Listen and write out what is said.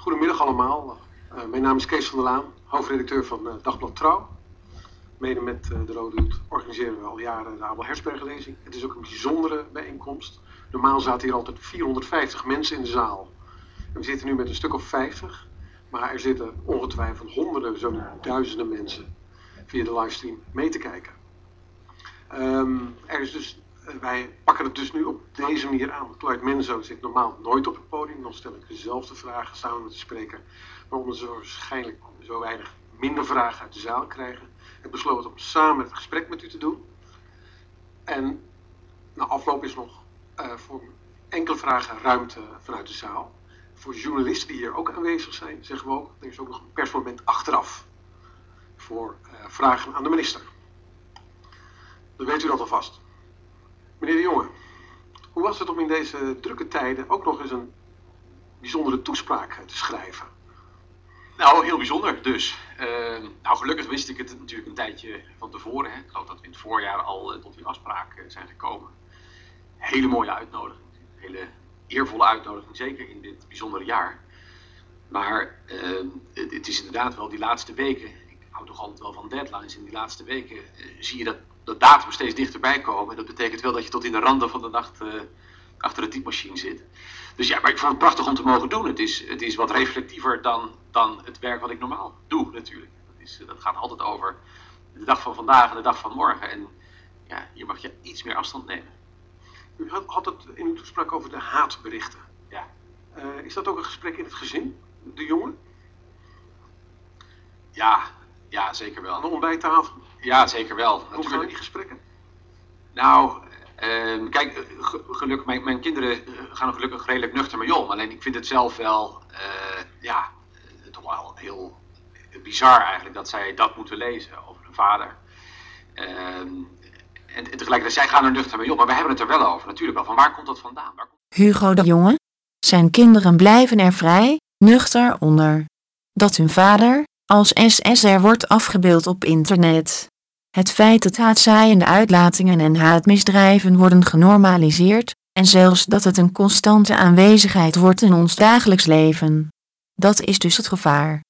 Goedemiddag allemaal. Uh, mijn naam is Kees van der Laan, hoofdredacteur van uh, Dagblad Trouw. Mede met uh, de Rode Hoed organiseren we al jaren de Abel Hersbergen-lezing. Het is ook een bijzondere bijeenkomst. Normaal zaten hier altijd 450 mensen in de zaal. We zitten nu met een stuk of 50. Maar er zitten ongetwijfeld honderden, zo duizenden mensen via de livestream mee te kijken. Um, er is dus, wij pakken het dus nu op deze manier aan. Clyde Menzo zit normaal nooit op het podium. Dan stel ik dezelfde vragen samen met de spreker. Maar omdat ze waarschijnlijk zo weinig minder vragen uit de zaal krijgen, heb ik besloten om samen het gesprek met u te doen. En na afloop is nog uh, voor enkele vragen ruimte vanuit de zaal. Voor journalisten die hier ook aanwezig zijn, zeggen we ook, er is ook nog een persmoment achteraf voor uh, vragen aan de minister. Dan weet u dat alvast. Meneer de Jonge, hoe was het om in deze drukke tijden ook nog eens een bijzondere toespraak te schrijven? Nou, heel bijzonder dus. Uh, nou, gelukkig wist ik het natuurlijk een tijdje van tevoren. Hè. Ik geloof dat we in het voorjaar al uh, tot die afspraak uh, zijn gekomen. Hele mooie uitnodiging. Hele eervolle uitnodiging, zeker in dit bijzondere jaar. Maar ehm, het, is inderdaad wel die laatste weken. Hou toch altijd wel van deadlines. In die laatste weken eh, zie je dat, dat datum steeds dichterbij komen. En dat betekent wel dat je tot in de randen van de nacht achter de typemachine zit. Dus ja, maar ik vond het prachtig om te mogen doen. Het is, het is wat reflectiever dan, dan het werk wat ik normaal doe, natuurlijk. Dat, is, dat gaat altijd over de dag van vandaag en de dag van morgen. En ja, hier mag je iets meer afstand nemen. U had het in uw toespraak over de haatberichten. Ja. Uh, is dat ook een gesprek in het gezin, de jongen? Ja, ja, zeker wel. Aan de ontbijttafel? Ja, zeker wel. Hoe gaan die gesprekken? Nou, uh, kijk, gelukkig, mijn, mijn kinderen eh, gaan er gelukkig redelijk nuchter mee om. Alleen ik vind het zelf wel, uh, ja, toch wel heel bizar eigenlijk dat zij dat moeten lezen over hun vader. Uh, en, en, tegelijkertijd, zij gaan er nuchter mee om, maar we hebben het er wel over. Natuurlijk wel, van waar komt dat vandaan? Waar komt... Hugo de Jonge? Zijn kinderen blijven er vrij, nuchter onder. Dat hun vader, als SSR wordt afgebeeld op internet. Het feit dat haatzaaiende uitlatingen en haatmisdrijven worden genormaliseerd, en zelfs dat het een constante aanwezigheid wordt in ons dagelijks leven. Dat is dus het gevaar.